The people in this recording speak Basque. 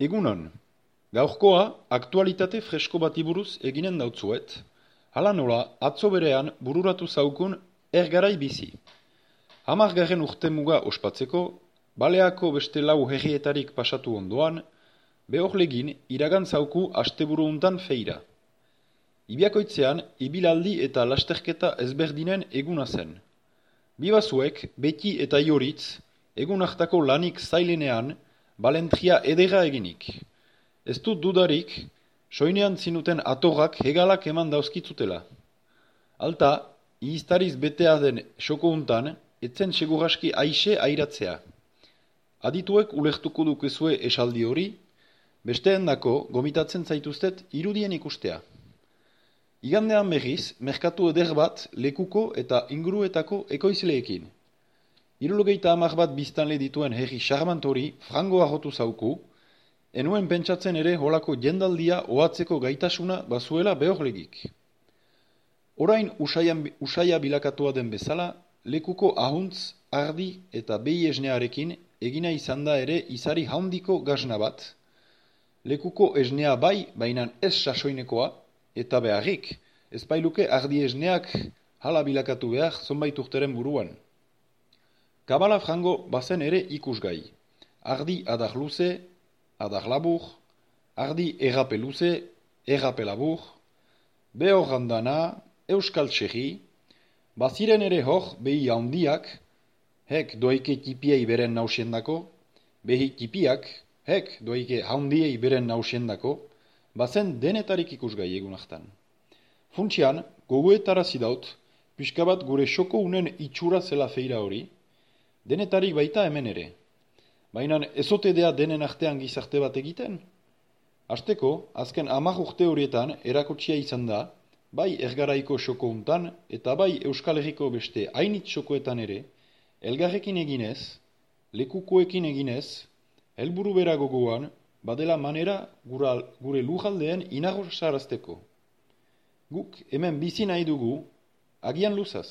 Egunon, gaurkoa aktualitate fresko bati buruz eginen dautzuet, hala nola atzo berean bururatu zaukun ergarai bizi. Hamargarren urte muga ospatzeko, baleako beste lau herrietarik pasatu ondoan, behorlegin iragan zauku asteburu untan feira. Ibiakoitzean, ibilaldi eta lasterketa ezberdinen eguna zen. Bibazuek, beti eta ioritz, egun hartako lanik zailenean, balentria edera eginik. Ez dut dudarik, soinean zinuten atorrak hegalak eman dauzkitzutela. Alta, iiztariz betea den soko untan, etzen seguraski aixe airatzea. Adituek ulertuko dukezue esaldi hori, besteen dako gomitatzen zaituztet irudien ikustea. Igandean berriz, merkatu eder bat lekuko eta inguruetako ekoizleekin. Irulogeita amak bat biztanle dituen herri charmant hori frango ahotu zauku, enuen pentsatzen ere holako jendaldia oatzeko gaitasuna bazuela behorlegik. Orain usaian, usaia bilakatua den bezala, lekuko ahuntz, ardi eta behi esnearekin egina izan da ere izari haundiko gazna bat, lekuko esnea bai, bainan ez sasoinekoa, eta beharrik, ezpailuke ardi esneak hala bilakatu behar zonbait urteren buruan. Kabala frango bazen ere ikusgai. Ardi adar luze, adar labur, ardi errape luze, errape labur, behor handana, euskal txerri, baziren ere hor behi handiak, hek doike tipiei beren nausiendako, behi tipiak, hek doike handiei beren nausiendako, bazen denetarik ikusgai egun hartan. Funtsian, goguetara zidaut, pixka bat gure xoko unen itxura zela feira hori, denetarik baita hemen ere. Baina ezote dea denen artean gizarte bat egiten? Azteko, azken amak urte horietan erakotsia izan da, bai ergaraiko xoko untan eta bai Euskal Herriko beste hainit xokoetan ere, elgarrekin eginez, lekukoekin eginez, helburu bera gogoan, badela manera gural, gure lujaldeen inagor sarazteko. Guk hemen bizi nahi dugu, agian luzaz.